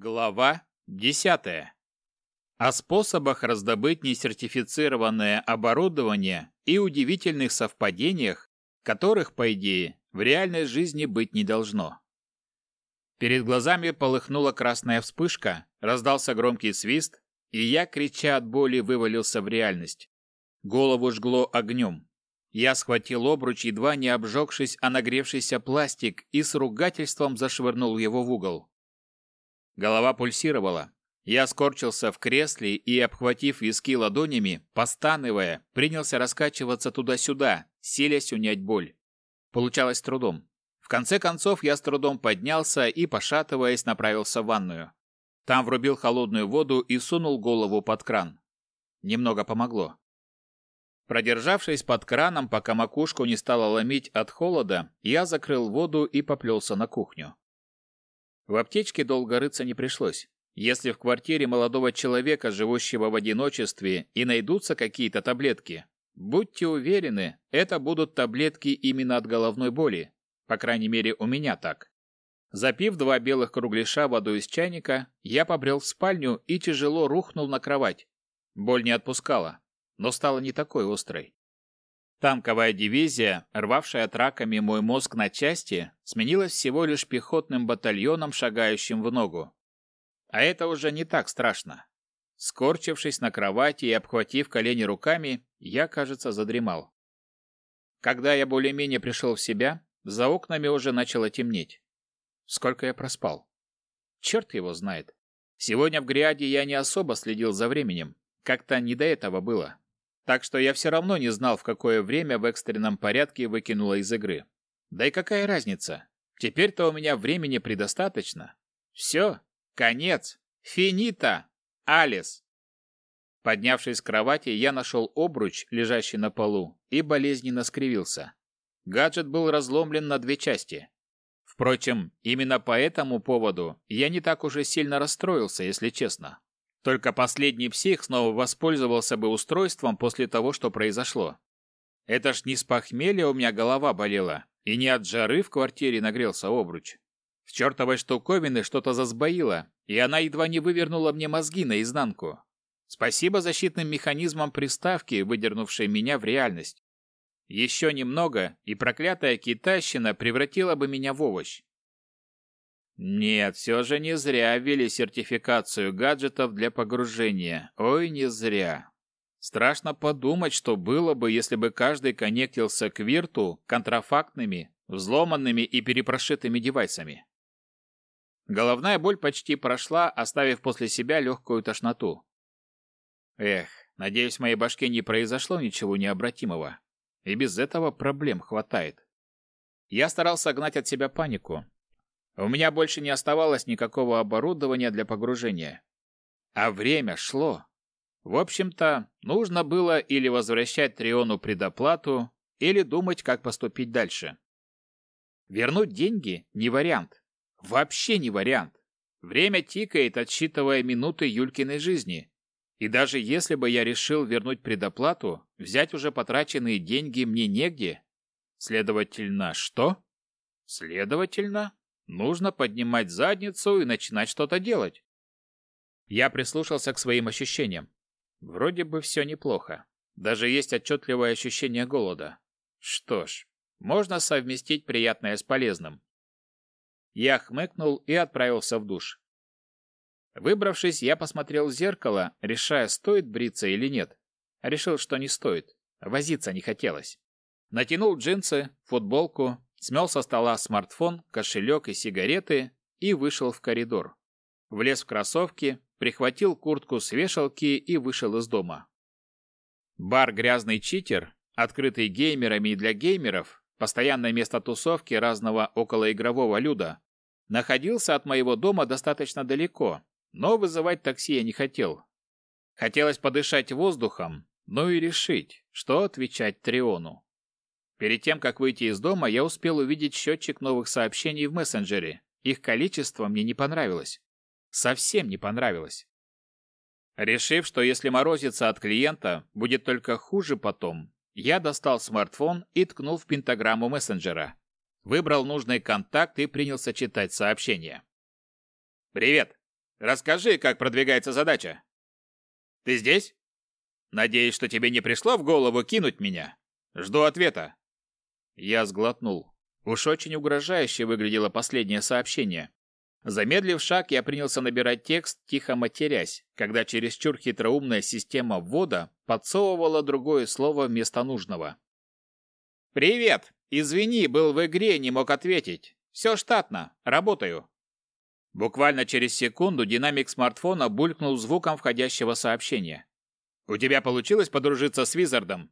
Глава 10. О способах раздобыть несертифицированное оборудование и удивительных совпадениях, которых, по идее, в реальной жизни быть не должно. Перед глазами полыхнула красная вспышка, раздался громкий свист, и я, крича от боли, вывалился в реальность. Голову жгло огнем. Я схватил обруч, едва не обжегшись о нагревшийся пластик, и с ругательством зашвырнул его в угол. Голова пульсировала. Я скорчился в кресле и, обхватив виски ладонями, постанывая, принялся раскачиваться туда-сюда, силясь унять боль. Получалось трудом. В конце концов я с трудом поднялся и, пошатываясь, направился в ванную. Там врубил холодную воду и сунул голову под кран. Немного помогло. Продержавшись под краном, пока макушку не стало ломить от холода, я закрыл воду и поплелся на кухню. В аптечке долго рыться не пришлось. Если в квартире молодого человека, живущего в одиночестве, и найдутся какие-то таблетки, будьте уверены, это будут таблетки именно от головной боли. По крайней мере, у меня так. Запив два белых кругляша водой из чайника, я побрел в спальню и тяжело рухнул на кровать. Боль не отпускала, но стала не такой острой. Танковая дивизия, рвавшая траками мой мозг на части, сменилась всего лишь пехотным батальоном, шагающим в ногу. А это уже не так страшно. Скорчившись на кровати и обхватив колени руками, я, кажется, задремал. Когда я более-менее пришел в себя, за окнами уже начало темнеть. Сколько я проспал? Черт его знает. Сегодня в Гриаде я не особо следил за временем. Как-то не до этого было так что я все равно не знал, в какое время в экстренном порядке выкинула из игры. Да и какая разница? Теперь-то у меня времени предостаточно. Все, конец, финита, Алис. Поднявшись с кровати, я нашел обруч, лежащий на полу, и болезненно скривился. Гаджет был разломлен на две части. Впрочем, именно по этому поводу я не так уже сильно расстроился, если честно. Только последний псих снова воспользовался бы устройством после того, что произошло. Это ж не с похмелья у меня голова болела, и не от жары в квартире нагрелся обруч. В чертовой штуковины что-то засбоило, и она едва не вывернула мне мозги наизнанку. Спасибо защитным механизмам приставки, выдернувшей меня в реальность. Еще немного, и проклятая китайщина превратила бы меня в овощ. Нет, все же не зря ввели сертификацию гаджетов для погружения. Ой, не зря. Страшно подумать, что было бы, если бы каждый коннектился к вирту контрафактными, взломанными и перепрошитыми девайсами. Головная боль почти прошла, оставив после себя легкую тошноту. Эх, надеюсь, в моей башке не произошло ничего необратимого. И без этого проблем хватает. Я старался гнать от себя панику, у меня больше не оставалось никакого оборудования для погружения. А время шло. В общем-то, нужно было или возвращать Триону предоплату, или думать, как поступить дальше. Вернуть деньги – не вариант. Вообще не вариант. Время тикает, отсчитывая минуты Юлькиной жизни. И даже если бы я решил вернуть предоплату, взять уже потраченные деньги мне негде. Следовательно, что? Следовательно, Нужно поднимать задницу и начинать что-то делать. Я прислушался к своим ощущениям. Вроде бы все неплохо. Даже есть отчетливое ощущение голода. Что ж, можно совместить приятное с полезным. Я хмыкнул и отправился в душ. Выбравшись, я посмотрел в зеркало, решая, стоит бриться или нет. Решил, что не стоит. Возиться не хотелось. Натянул джинсы, футболку, смел со стола смартфон, кошелек и сигареты и вышел в коридор. Влез в кроссовки, прихватил куртку с вешалки и вышел из дома. Бар «Грязный читер», открытый геймерами и для геймеров, постоянное место тусовки разного околоигрового люда, находился от моего дома достаточно далеко, но вызывать такси я не хотел. Хотелось подышать воздухом, ну и решить, что отвечать Триону. Перед тем, как выйти из дома, я успел увидеть счетчик новых сообщений в мессенджере. Их количество мне не понравилось. Совсем не понравилось. Решив, что если морозиться от клиента, будет только хуже потом, я достал смартфон и ткнул в пентаграмму мессенджера. Выбрал нужный контакт и принялся читать сообщение. «Привет. Расскажи, как продвигается задача. Ты здесь? Надеюсь, что тебе не пришло в голову кинуть меня. Жду ответа. Я сглотнул. Уж очень угрожающе выглядело последнее сообщение. Замедлив шаг, я принялся набирать текст, тихо матерясь, когда чересчур хитроумная система ввода подсовывала другое слово вместо нужного. «Привет! Извини, был в игре, не мог ответить. Все штатно, работаю». Буквально через секунду динамик смартфона булькнул звуком входящего сообщения. «У тебя получилось подружиться с Визардом?»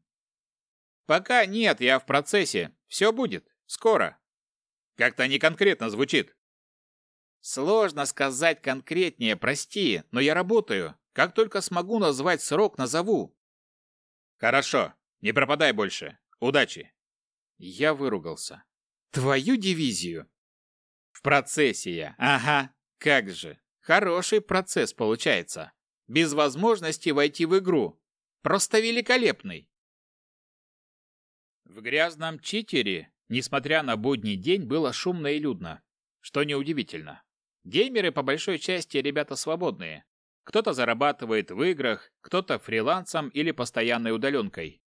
«Пока нет, я в процессе. Все будет. Скоро». «Как-то не конкретно звучит». Сложно сказать конкретнее, прости, но я работаю. Как только смогу назвать срок, назову. Хорошо, не пропадай больше. Удачи. Я выругался. Твою дивизию? В процессе я. Ага, как же. Хороший процесс получается. Без возможности войти в игру. Просто великолепный. В грязном читере, несмотря на будний день, было шумно и людно. Что неудивительно. Геймеры по большой части ребята свободные. Кто-то зарабатывает в играх, кто-то фрилансом или постоянной удаленкой.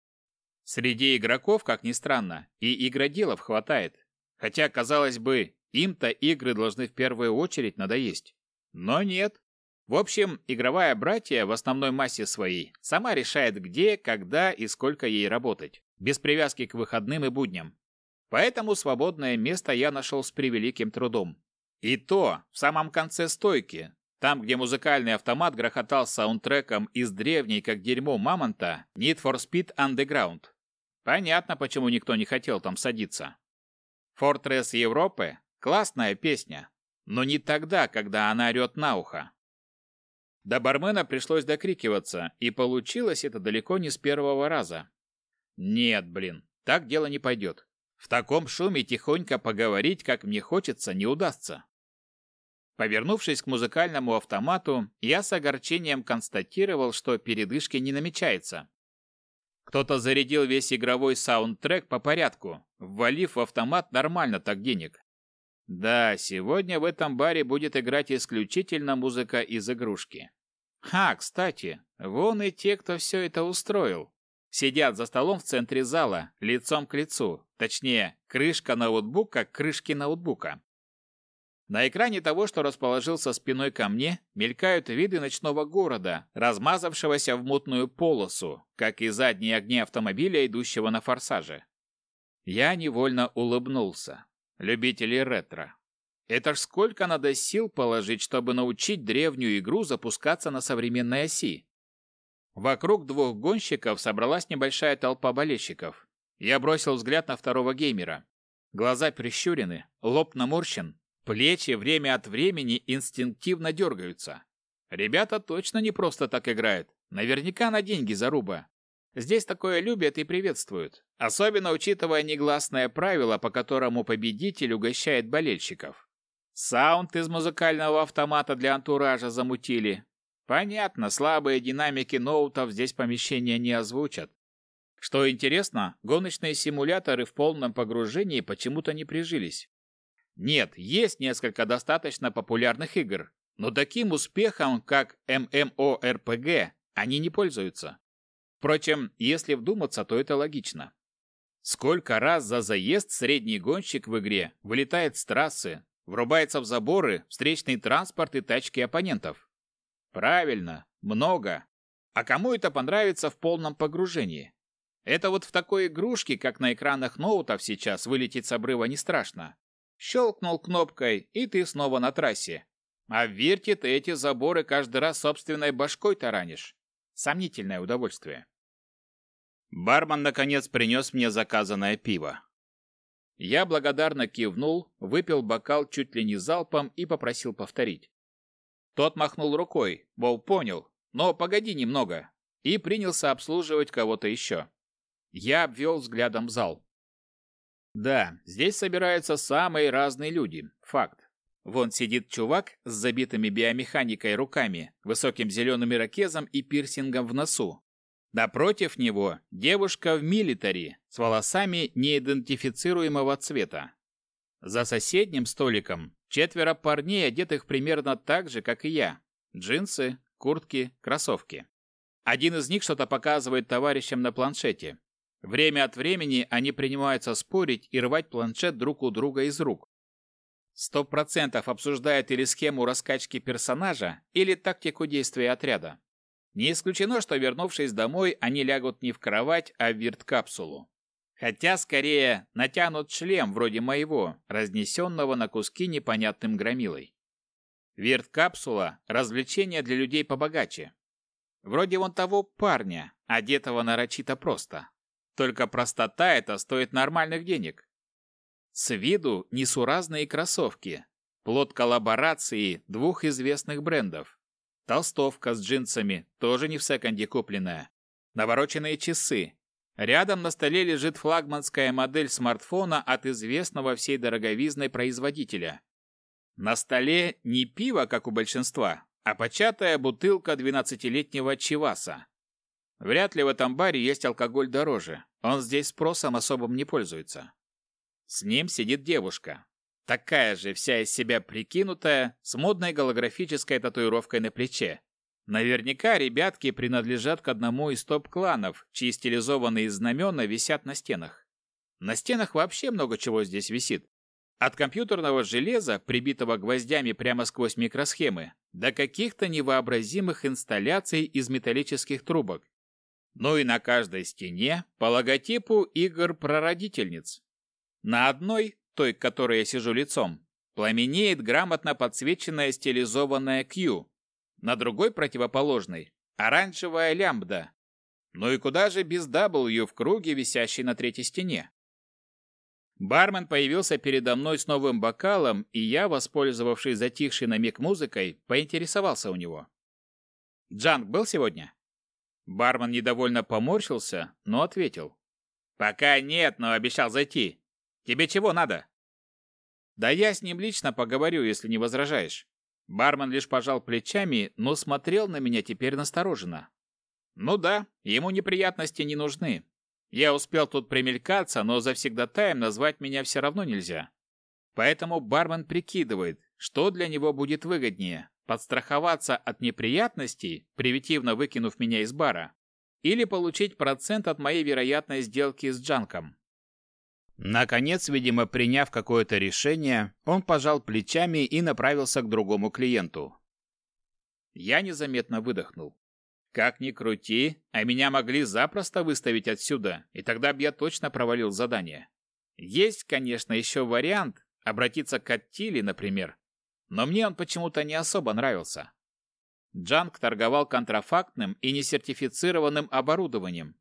Среди игроков, как ни странно, и игроделов хватает. Хотя, казалось бы, им-то игры должны в первую очередь надоесть. Но нет. В общем, игровая братья в основной массе своей сама решает где, когда и сколько ей работать, без привязки к выходным и будням. Поэтому свободное место я нашел с превеликим трудом. И то в самом конце стойки, там, где музыкальный автомат грохотал саундтреком из древней, как дерьмо мамонта, Need for Speed Underground. Понятно, почему никто не хотел там садиться. Fortress Европы – классная песня, но не тогда, когда она орет на ухо. До бармена пришлось докрикиваться, и получилось это далеко не с первого раза. Нет, блин, так дело не пойдет. В таком шуме тихонько поговорить, как мне хочется, не удастся. Повернувшись к музыкальному автомату, я с огорчением констатировал, что передышки не намечается. Кто-то зарядил весь игровой саундтрек по порядку, ввалив в автомат нормально так денег. Да, сегодня в этом баре будет играть исключительно музыка из игрушки. Ха, кстати, вон и те, кто все это устроил. Сидят за столом в центре зала, лицом к лицу, точнее, крышка ноутбука к крышке ноутбука. На экране того, что расположился спиной ко мне, мелькают виды ночного города, размазавшегося в мутную полосу, как и задние огни автомобиля, идущего на форсаже. Я невольно улыбнулся. Любители ретро. Это ж сколько надо сил положить, чтобы научить древнюю игру запускаться на современной оси. Вокруг двух гонщиков собралась небольшая толпа болельщиков. Я бросил взгляд на второго геймера. Глаза прищурены, лоб наморщен, плечи время от времени инстинктивно дергаются. Ребята точно не просто так играют. Наверняка на деньги заруба. Здесь такое любят и приветствуют, особенно учитывая негласное правило, по которому победитель угощает болельщиков. Саунд из музыкального автомата для антуража замутили, Понятно, слабые динамики ноутов здесь помещения не озвучат. Что интересно, гоночные симуляторы в полном погружении почему-то не прижились. Нет, есть несколько достаточно популярных игр, но таким успехом, как MMORPG, они не пользуются. Впрочем, если вдуматься, то это логично. Сколько раз за заезд средний гонщик в игре вылетает с трассы, врубается в заборы, встречный транспорт и тачки оппонентов. Правильно, много. А кому это понравится в полном погружении? Это вот в такой игрушке, как на экранах ноутов сейчас, вылететь с обрыва не страшно. Щелкнул кнопкой, и ты снова на трассе. А в Вирте ты эти заборы каждый раз собственной башкой таранишь. Сомнительное удовольствие. Бармен, наконец, принес мне заказанное пиво. Я благодарно кивнул, выпил бокал чуть ли не залпом и попросил повторить. Тот махнул рукой, мол, понял, но погоди немного, и принялся обслуживать кого-то еще. Я обвел взглядом зал. Да, здесь собираются самые разные люди, факт. Вон сидит чувак с забитыми биомеханикой руками, высоким зеленым ирокезом и пирсингом в носу. Напротив него девушка в милитари с волосами неидентифицируемого цвета. За соседним столиком четверо парней, одетых примерно так же, как и я, Джинсы, куртки, кроссовки. Один из них что-то показывает товарищам на планшете. Время от времени они принимаются спорить и рвать планшет друг у друга из рук. Сто процентов обсуждают или схему раскачки персонажа, или тактику действия отряда. Не исключено, что, вернувшись домой, они лягут не в кровать, а в вирт-капсулу. Хотя, скорее, натянут шлем вроде моего, разнесенного на куски непонятным громилой. Вирт-капсула – развлечение для людей побогаче. Вроде вон того парня, одетого нарочито просто. Только простота это стоит нормальных денег. С виду несуразные кроссовки. Плод коллаборации двух известных брендов. Толстовка с джинсами, тоже не в секонде купленная. Навороченные часы. Рядом на столе лежит флагманская модель смартфона от известного всей дороговизной производителя. На столе не пиво, как у большинства, а початая бутылка 12-летнего чиваса. Вряд ли в этом баре есть алкоголь дороже. Он здесь спросом особым не пользуется. С ним сидит девушка. Такая же, вся из себя прикинутая, с модной голографической татуировкой на плече. Наверняка ребятки принадлежат к одному из топ-кланов, чьи стилизованные знамена висят на стенах. На стенах вообще много чего здесь висит. От компьютерного железа, прибитого гвоздями прямо сквозь микросхемы, до каких-то невообразимых инсталляций из металлических трубок. Ну и на каждой стене по логотипу игр-прародительниц. На одной, той, к которой я сижу лицом, пламенеет грамотно подсвеченная стилизованная Q. На другой противоположной – оранжевая лямбда. Ну и куда же без W в круге, висящей на третьей стене? Бармен появился передо мной с новым бокалом, и я, воспользовавшись затихшей на миг музыкой, поинтересовался у него. «Джанг был сегодня?» Бармен недовольно поморщился, но ответил. «Пока нет, но обещал зайти. Тебе чего надо?» «Да я с ним лично поговорю, если не возражаешь». Бармен лишь пожал плечами, но смотрел на меня теперь настороженно. «Ну да, ему неприятности не нужны. Я успел тут примелькаться, но завсегдатаем назвать меня все равно нельзя. Поэтому бармен прикидывает, что для него будет выгоднее – подстраховаться от неприятностей, привитивно выкинув меня из бара, или получить процент от моей вероятной сделки с Джанком. Наконец, видимо, приняв какое-то решение, он пожал плечами и направился к другому клиенту. Я незаметно выдохнул. Как ни крути, а меня могли запросто выставить отсюда, и тогда бы я точно провалил задание. Есть, конечно, еще вариант обратиться к Аттиле, например, но мне он почему-то не особо нравился. Джанг торговал контрафактным и несертифицированным оборудованием,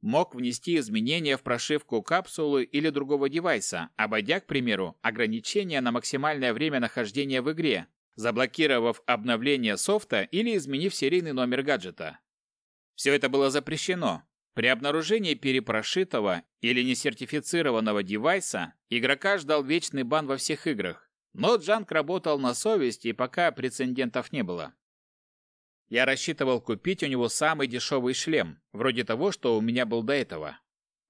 мог внести изменения в прошивку капсулы или другого девайса, обойдя, к примеру, ограничения на максимальное время нахождения в игре, заблокировав обновление софта или изменив серийный номер гаджета. Все это было запрещено. При обнаружении перепрошитого или несертифицированного девайса игрока ждал вечный бан во всех играх. Но Джанк работал на совесть, и пока прецедентов не было. Я рассчитывал купить у него самый дешевый шлем, вроде того, что у меня был до этого.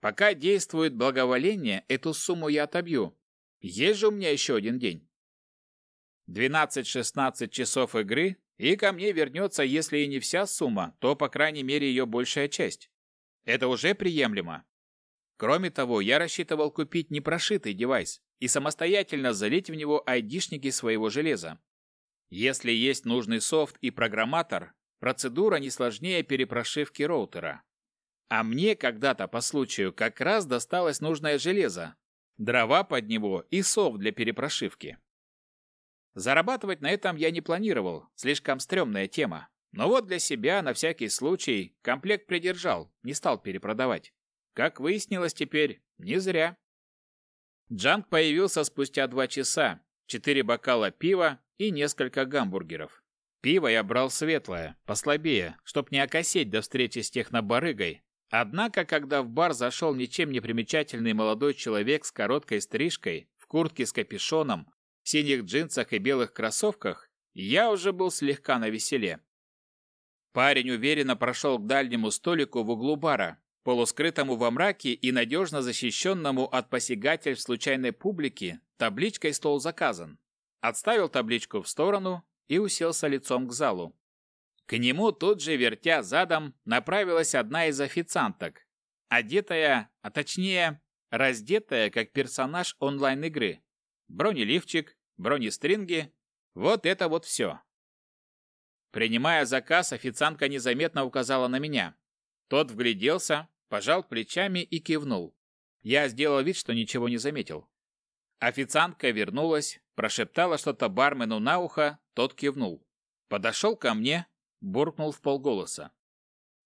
Пока действует благоволение, эту сумму я отобью. Есть же у меня еще один день. 12-16 часов игры, и ко мне вернется, если и не вся сумма, то, по крайней мере, ее большая часть. Это уже приемлемо. Кроме того, я рассчитывал купить непрошитый девайс и самостоятельно залить в него айдишники своего железа. Если есть нужный софт и программатор, процедура не сложнее перепрошивки роутера. А мне когда-то по случаю как раз досталось нужное железо, дрова под него и софт для перепрошивки. Зарабатывать на этом я не планировал, слишком стрёмная тема. Но вот для себя, на всякий случай, комплект придержал, не стал перепродавать. Как выяснилось теперь, не зря. Джанг появился спустя два часа, четыре бокала пива и несколько гамбургеров. Пиво я брал светлое, послабее, чтоб не окосеть до встречи с технобарыгой. Однако, когда в бар зашел ничем не примечательный молодой человек с короткой стрижкой, в куртке с капюшоном, в синих джинсах и белых кроссовках, я уже был слегка навеселе. Парень уверенно прошел к дальнему столику в углу бара, полускрытому во мраке и надежно защищенному от посягательств случайной публики, табличкой «Стол заказан». Отставил табличку в сторону и уселся лицом к залу. К нему тут же, вертя задом, направилась одна из официанток, одетая, а точнее, раздетая, как персонаж онлайн-игры. Бронеливчик, бронестринги, вот это вот все. Принимая заказ, официантка незаметно указала на меня. Тот вгляделся, пожал плечами и кивнул. Я сделал вид, что ничего не заметил. Официантка вернулась, прошептала что-то бармену на ухо, тот кивнул. Подошел ко мне, буркнул в полголоса.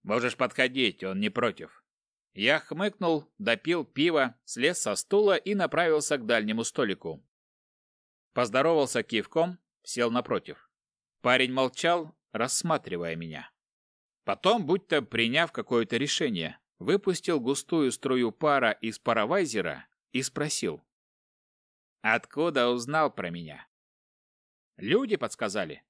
«Можешь подходить, он не против». Я хмыкнул, допил пиво, слез со стула и направился к дальнему столику. Поздоровался кивком, сел напротив. Парень молчал, рассматривая меня. Потом, будто приняв какое-то решение, выпустил густую струю пара из паровайзера и спросил. «Откуда узнал про меня?» «Люди подсказали».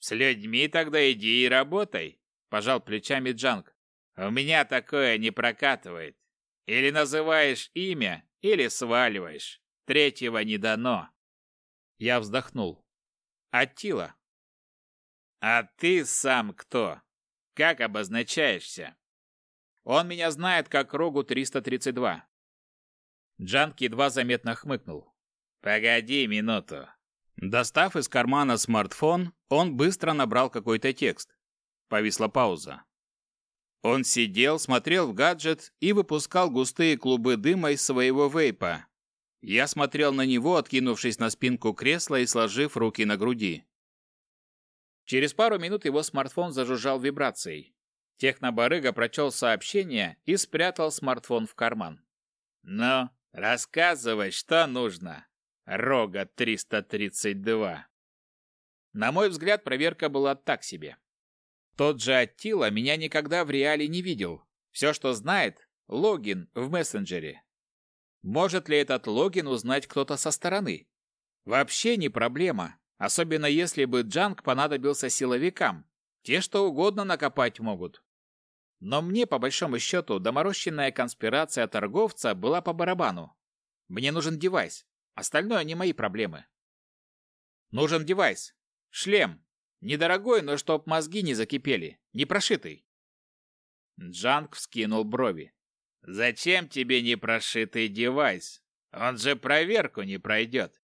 «С людьми тогда иди и работай», – пожал плечами Джанг. «У меня такое не прокатывает. Или называешь имя, или сваливаешь. Третьего не дано». Я вздохнул. «Аттила». «А ты сам кто? Как обозначаешься?» Он меня знает как Рогу 332. Джанк едва заметно хмыкнул. Погоди минуту. Достав из кармана смартфон, он быстро набрал какой-то текст. Повисла пауза. Он сидел, смотрел в гаджет и выпускал густые клубы дыма из своего вейпа. Я смотрел на него, откинувшись на спинку кресла и сложив руки на груди. Через пару минут его смартфон зажужжал вибрацией. Технобарыга прочел сообщение и спрятал смартфон в карман. «Ну, рассказывай, что нужно, Рога 332». На мой взгляд, проверка была так себе. Тот же Аттила меня никогда в реале не видел. Все, что знает, логин в мессенджере. Может ли этот логин узнать кто-то со стороны? Вообще не проблема, особенно если бы Джанг понадобился силовикам. Те что угодно накопать могут. Но мне, по большому счету, доморощенная конспирация торговца была по барабану. Мне нужен девайс. Остальное не мои проблемы. Нужен девайс. Шлем. Недорогой, но чтоб мозги не закипели. Не прошитый. Джанг вскинул брови. «Зачем тебе непрошитый девайс? Он же проверку не пройдет».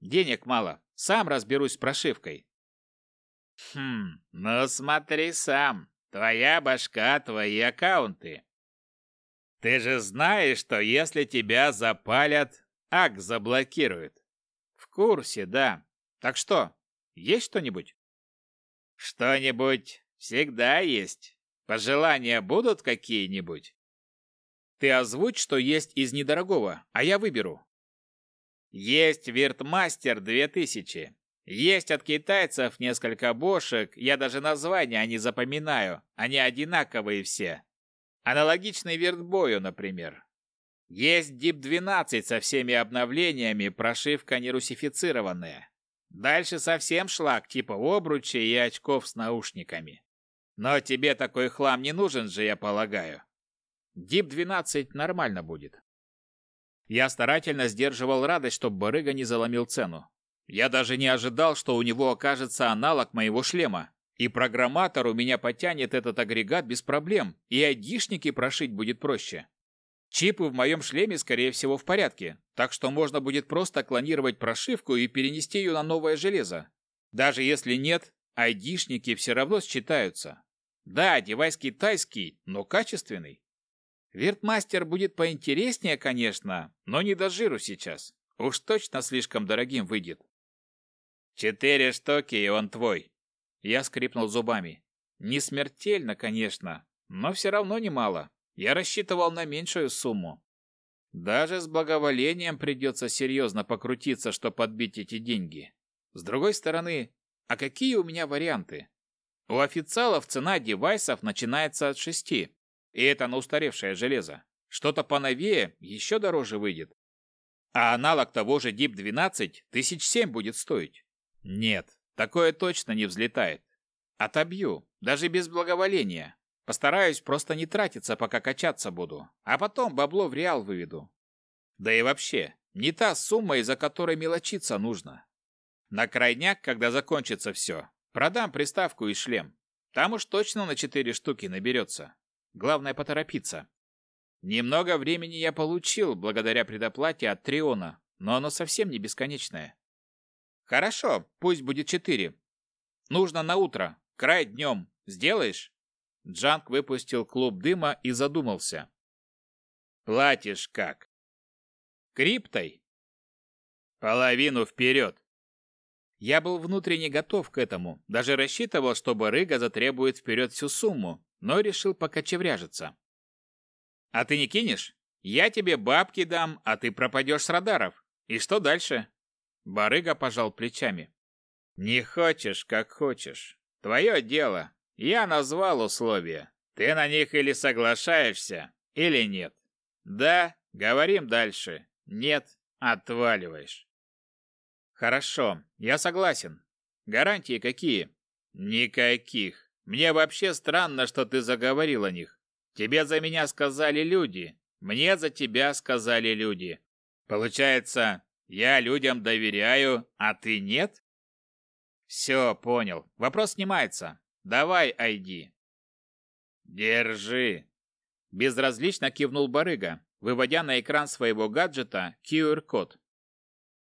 «Денег мало. Сам разберусь с прошивкой». «Хм, ну смотри сам. Твоя башка, твои аккаунты. Ты же знаешь, что если тебя запалят, ак заблокируют. В курсе, да. Так что, есть что-нибудь? Что-нибудь всегда есть. Пожелания будут какие-нибудь? Ты озвучь, что есть из недорогого, а я выберу. Есть Виртмастер 2000. Есть от китайцев несколько бошек, я даже названия не запоминаю, они одинаковые все. Аналогичный вертбою, например. Есть Дип-12 со всеми обновлениями, прошивка не русифицированная. Дальше совсем шлак типа обруча и очков с наушниками. Но тебе такой хлам не нужен же, я полагаю. Дип-12 нормально будет. Я старательно сдерживал радость, чтобы барыга не заломил цену. Я даже не ожидал, что у него окажется аналог моего шлема. И программатор у меня потянет этот агрегат без проблем, и айдишники прошить будет проще. Чипы в моем шлеме, скорее всего, в порядке, так что можно будет просто клонировать прошивку и перенести ее на новое железо. Даже если нет, айдишники все равно считаются. Да, девайс китайский, но качественный. Вертмастер будет поинтереснее, конечно, но не до жиру сейчас. Уж точно слишком дорогим выйдет. «Четыре штуки, и он твой!» Я скрипнул зубами. Не смертельно, конечно, но все равно немало. Я рассчитывал на меньшую сумму. Даже с благоволением придется серьезно покрутиться, чтобы подбить эти деньги. С другой стороны, а какие у меня варианты? У официалов цена девайсов начинается от шести, и это на устаревшее железо. Что-то поновее еще дороже выйдет. А аналог того же DIP-12 тысяч семь будет стоить. Нет, такое точно не взлетает. Отобью, даже без благоволения. Постараюсь просто не тратиться, пока качаться буду, а потом бабло в реал выведу. Да и вообще, не та сумма, из-за которой мелочиться нужно. На крайняк, когда закончится все, Продам приставку и шлем. Там уж точно на четыре штуки наберется. Главное поторопиться. Немного времени я получил благодаря предоплате от Триона, но оно совсем не бесконечное. Хорошо, пусть будет четыре. Нужно на утро, край днем. Сделаешь? Джанк выпустил клуб дыма и задумался. Платишь как? Криптой? Половину вперед. Я был внутренне готов к этому, даже рассчитывал, что барыга затребует вперед всю сумму, но решил пока чевряжиться. А ты не кинешь? Я тебе бабки дам, а ты пропадешь с радаров. И что дальше? Барыга пожал плечами. Не хочешь, как хочешь. Твое дело. Я назвал условия. Ты на них или соглашаешься, или нет. Да, говорим дальше. Нет, отваливаешь. Хорошо, я согласен. Гарантии какие? Никаких. Мне вообще странно, что ты заговорил о них. Тебе за меня сказали люди. Мне за тебя сказали люди. Получается, я людям доверяю, а ты нет? Все, понял. Вопрос снимается. Давай, айди. Держи. Безразлично кивнул барыга, выводя на экран своего гаджета QR-код.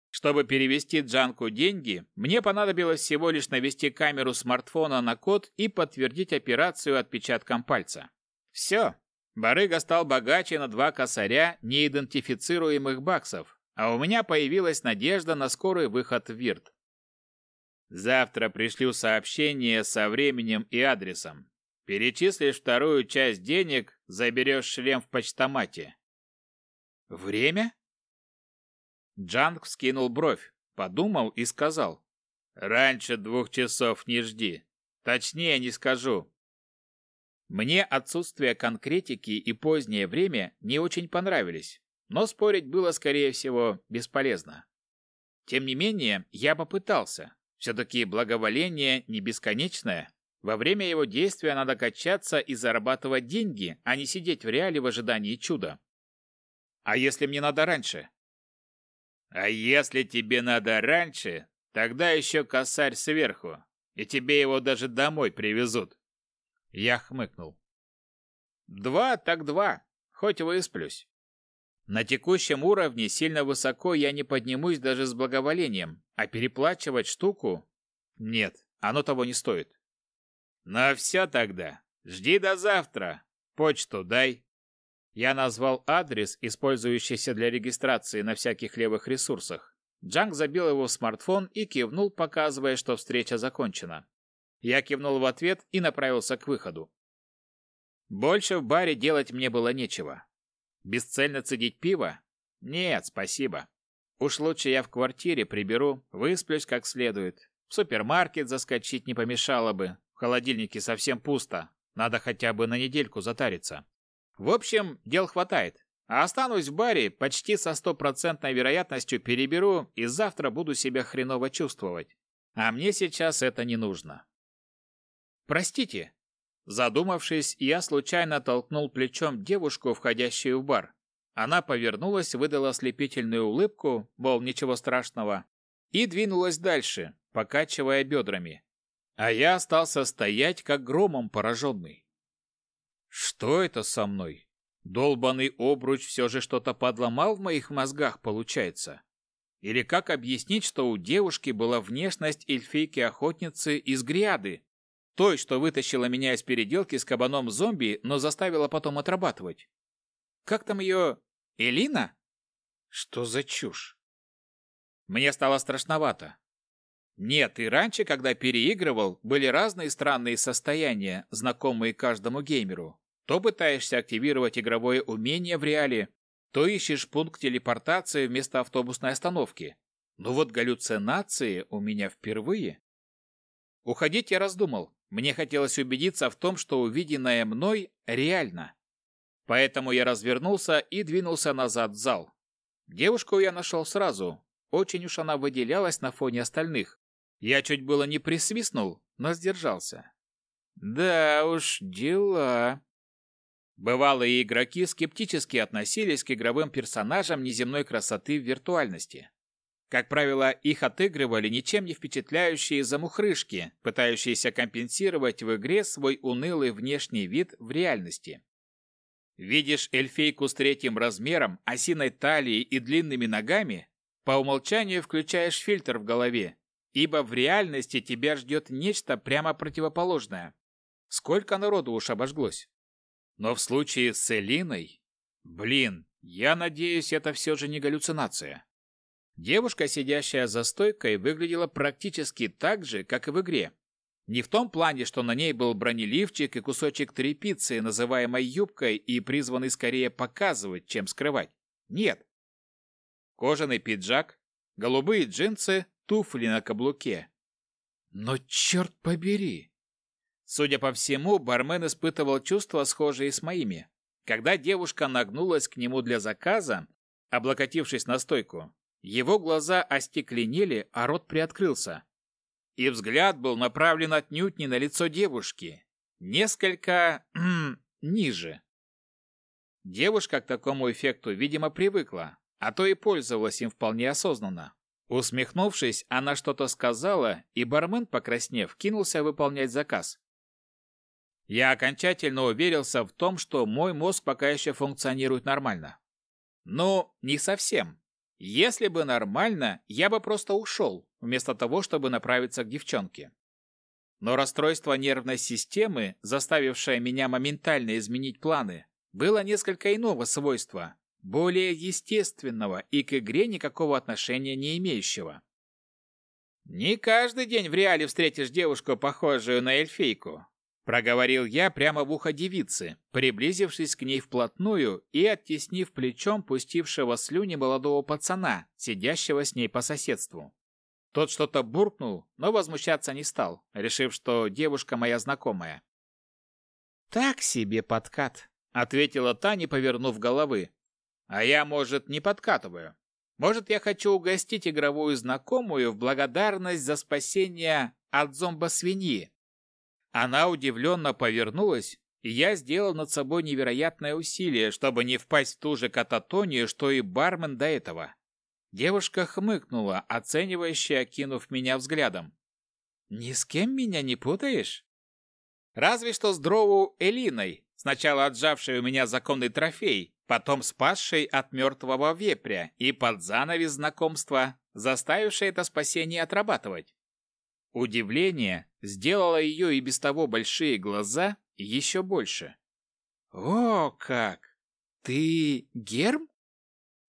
Чтобы перевести Джанку деньги, мне понадобилось всего лишь навести камеру смартфона на код и подтвердить операцию отпечатком пальца. Все. Барыга стал богаче на два косаря неидентифицируемых баксов, а у меня появилась надежда на скорый выход в Вирт. Завтра пришлю сообщение со временем и адресом. Перечислишь вторую часть денег, заберешь шлем в почтомате. Время? Джанг вскинул бровь, подумал и сказал. Раньше двух часов не жди. Точнее не скажу. Мне отсутствие конкретики и позднее время не очень понравились, но спорить было, скорее всего, бесполезно. Тем не менее, я попытался. Все-таки благоволение не бесконечное. Во время его действия надо качаться и зарабатывать деньги, а не сидеть в реале в ожидании чуда. А если мне надо раньше? А если тебе надо раньше, тогда еще косарь сверху, и тебе его даже домой привезут. Я хмыкнул. Два так два, хоть высплюсь. На текущем уровне сильно высоко я не поднимусь даже с благоволением, а переплачивать штуку? Нет, оно того не стоит. Ну все тогда. Жди до завтра. Почту дай. Я назвал адрес, использующийся для регистрации на всяких левых ресурсах. Джанг забил его в смартфон и кивнул, показывая, что встреча закончена. Я кивнул в ответ и направился к выходу. Больше в баре делать мне было нечего. Бесцельно цедить пиво? Нет, спасибо. Уж лучше я в квартире приберу, высплюсь как следует. В супермаркет заскочить не помешало бы. В холодильнике совсем пусто. Надо хотя бы на недельку затариться. В общем, дел хватает. А останусь в баре, почти со стопроцентной вероятностью переберу и завтра буду себя хреново чувствовать. А мне сейчас это не нужно. Простите. Задумавшись, я случайно толкнул плечом девушку, входящую в бар. Она повернулась, выдала слепительную улыбку, мол, ничего страшного, и двинулась дальше, покачивая бедрами. А я остался стоять, как громом пораженный. Что это со мной? Долбанный обруч все же что-то подломал в моих мозгах, получается? Или как объяснить, что у девушки была внешность эльфийки-охотницы из Гриады, той, что вытащила меня из переделки с кабаном-зомби, но заставила потом отрабатывать? Как там ее... Элина? Что за чушь? Мне стало страшновато. Нет, и раньше, когда переигрывал, были разные странные состояния, знакомые каждому геймеру. То пытаешься активировать игровое умение в реале, то ищешь пункт телепортации вместо автобусной остановки. Но вот галлюцинации у меня впервые. Уходить я раздумал. Мне хотелось убедиться в том, что увиденное мной реально. Поэтому я развернулся и двинулся назад в зал. Девушку я нашел сразу. Очень уж она выделялась на фоне остальных. Я чуть было не присвистнул, но сдержался. Да уж, дела. Бывалые игроки скептически относились к игровым персонажам неземной красоты в виртуальности. Как правило, их отыгрывали ничем не впечатляющие замухрышки, пытающиеся компенсировать в игре свой унылый внешний вид в реальности. Видишь эльфейку с третьим размером, осиной талией и длинными ногами, по умолчанию включаешь фильтр в голове, ибо в реальности тебя ждет нечто прямо противоположное. Сколько народу уж обожглось. Но в случае с Элиной... Блин, я надеюсь, это все же не галлюцинация. Девушка, сидящая за стойкой, выглядела практически так же, как и в игре. Не в том плане, что на ней был бронеливчик и кусочек тряпицы, называемой юбкой, и призванный скорее показывать, чем скрывать. Нет. Кожаный пиджак, голубые джинсы, туфли на каблуке. Но черт побери! Судя по всему, бармен испытывал чувства, схожие с моими. Когда девушка нагнулась к нему для заказа, облокотившись на стойку, его глаза остекленели, а рот приоткрылся. И взгляд был направлен отнюдь не на лицо девушки, несколько ниже. Девушка к такому эффекту, видимо, привыкла, а то и пользовалась им вполне осознанно. Усмехнувшись, она что-то сказала, и бармен, покраснев, кинулся выполнять заказ. Я окончательно уверился в том, что мой мозг пока еще функционирует нормально. Ну, не совсем. Если бы нормально, я бы просто ушел, вместо того, чтобы направиться к девчонке. Но расстройство нервной системы, заставившее меня моментально изменить планы, было несколько иного свойства, более естественного и к игре никакого отношения не имеющего. Не каждый день в реале встретишь девушку, похожую на эльфийку, Проговорил я прямо в ухо девицы, приблизившись к ней вплотную и оттеснив плечом пустившего слюни молодого пацана, сидящего с ней по соседству. Тот что-то буркнул, но возмущаться не стал, решив, что девушка моя знакомая. «Так себе подкат», — ответила та, не повернув головы. «А я, может, не подкатываю. Может, я хочу угостить игровую знакомую в благодарность за спасение от зомбосвиньи, она удивленно повернулась, и я сделал над собой невероятное усилие, чтобы не впасть в ту же кататонию, что и бармен до этого. Девушка хмыкнула, оценивающе окинув меня взглядом. «Ни с кем меня не путаешь?» «Разве что с Дрову Элиной, сначала отжавшей у меня законный трофей, потом спасшей от мертвого вепря и под занавес знакомства, заставившей это спасение отрабатывать. Удивление сделало ее и без того большие глаза еще больше. «О, как! Ты Герм?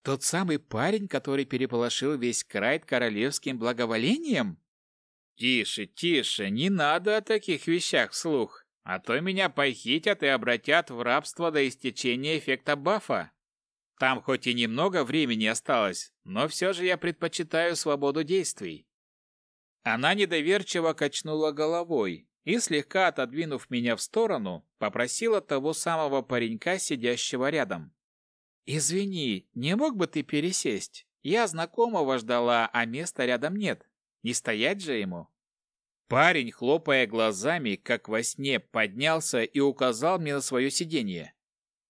Тот самый парень, который переполошил весь край королевским благоволением?» «Тише, тише, не надо о таких вещах вслух, а то меня похитят и обратят в рабство до истечения эффекта бафа. Там хоть и немного времени осталось, но все же я предпочитаю свободу действий. Она недоверчиво качнула головой и, слегка отодвинув меня в сторону, попросила того самого паренька, сидящего рядом. «Извини, не мог бы ты пересесть? Я знакомого ждала, а места рядом нет. Не стоять же ему?» Парень, хлопая глазами, как во сне, поднялся и указал мне на свое сиденье.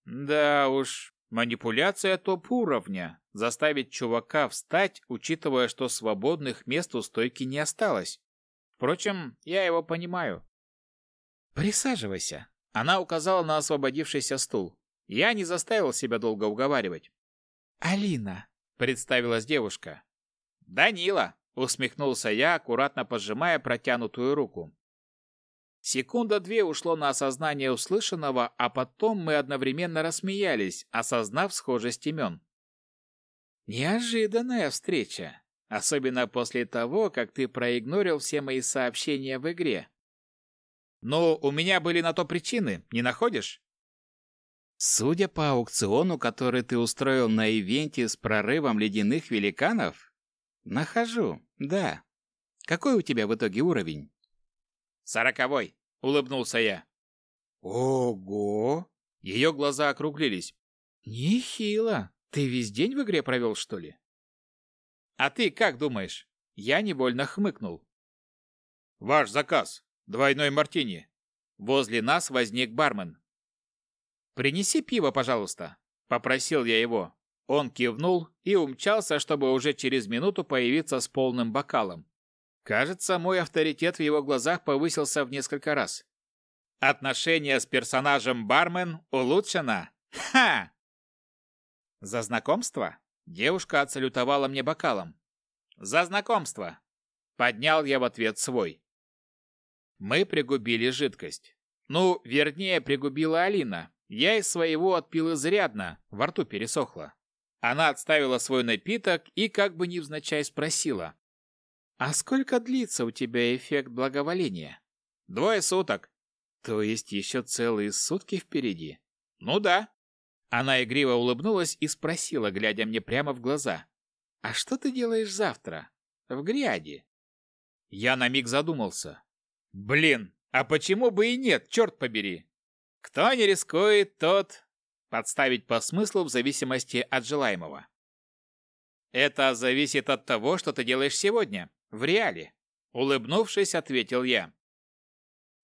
«Да уж, манипуляция топ-уровня, заставить чувака встать, учитывая, что свободных мест у стойки не осталось. Впрочем, я его понимаю. «Присаживайся», — она указала на освободившийся стул. Я не заставил себя долго уговаривать. «Алина», — представилась девушка. «Данила», — усмехнулся я, аккуратно пожимая протянутую руку. Секунда-две ушло на осознание услышанного, а потом мы одновременно рассмеялись, осознав схожесть имен. Неожиданная встреча, особенно после того, как ты проигнорил все мои сообщения в игре. Но у меня были на то причины, не находишь? Судя по аукциону, который ты устроил на ивенте с прорывом ледяных великанов, нахожу, да. Какой у тебя в итоге уровень? Сороковой, улыбнулся я. Ого! Ее глаза округлились. Нехило. Ты весь день в игре провел, что ли? А ты как думаешь? Я невольно хмыкнул. Ваш заказ. Двойной мартини. Возле нас возник бармен. Принеси пиво, пожалуйста, попросил я его. Он кивнул и умчался, чтобы уже через минуту появиться с полным бокалом. Кажется, мой авторитет в его глазах повысился в несколько раз. Отношение с персонажем бармен улучшено. Ха! За знакомство? Девушка отсалютовала мне бокалом. За знакомство. Поднял я в ответ свой. Мы пригубили жидкость. Ну, вернее, пригубила Алина. Я из своего отпил изрядно, во рту пересохло. Она отставила свой напиток и как бы невзначай спросила. «А сколько длится у тебя эффект благоволения?» «Двое суток». «То есть еще целые сутки впереди?» «Ну да». Она игриво улыбнулась и спросила, глядя мне прямо в глаза. «А что ты делаешь завтра? В Гряде?» Я на миг задумался. «Блин, а почему бы и нет, черт побери? Кто не рискует, тот...» Подставить по смыслу в зависимости от желаемого. «Это зависит от того, что ты делаешь сегодня, в реале», — улыбнувшись, ответил я.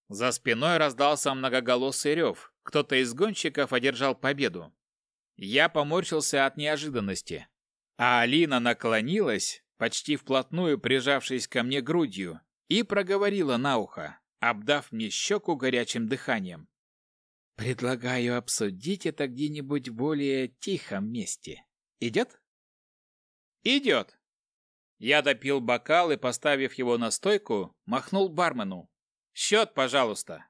За спиной раздался многоголосый рев. Кто-то из гонщиков одержал победу. Я поморщился от неожиданности. А Алина наклонилась, почти вплотную прижавшись ко мне грудью, и проговорила на ухо, обдав мне щеку горячим дыханием. «Предлагаю обсудить это где-нибудь в более тихом месте. Идет?» «Идет!» Я допил бокал и, поставив его на стойку, махнул бармену. «Счет, пожалуйста!»